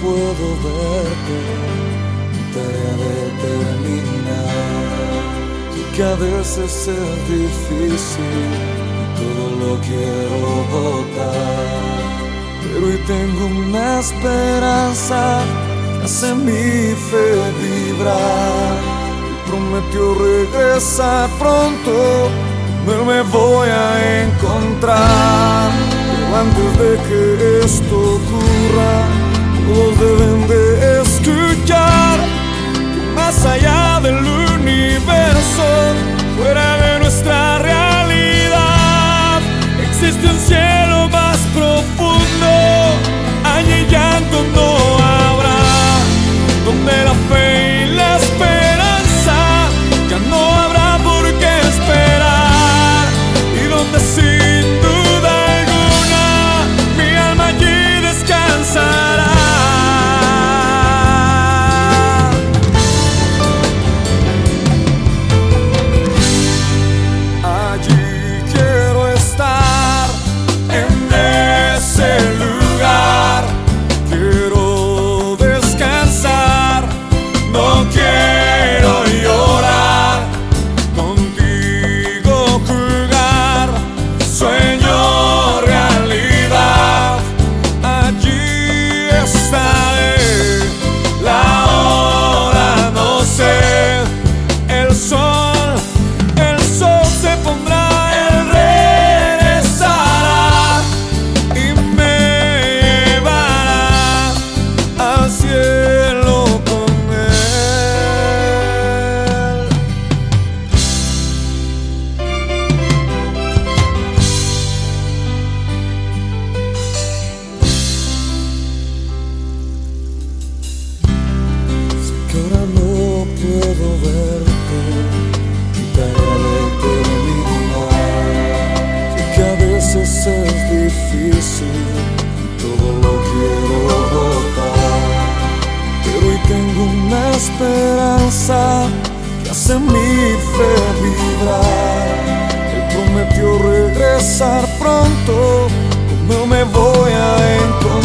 puedo verte, tarea de terminar. Y que a veces es difícil, todo lo quiero votar. Pero hoy tengo una esperanza que hace mi fe vibrar. Y prometió regresar pronto, no me voy a encontrar. Antes de que esto ocurra, todos deben de escuchar veces es difícil, todo lo quiero botar. Pero hoy tengo una esperanza que hace mi fe vibrar. Él prometió regresar pronto, no me voy a encontrar.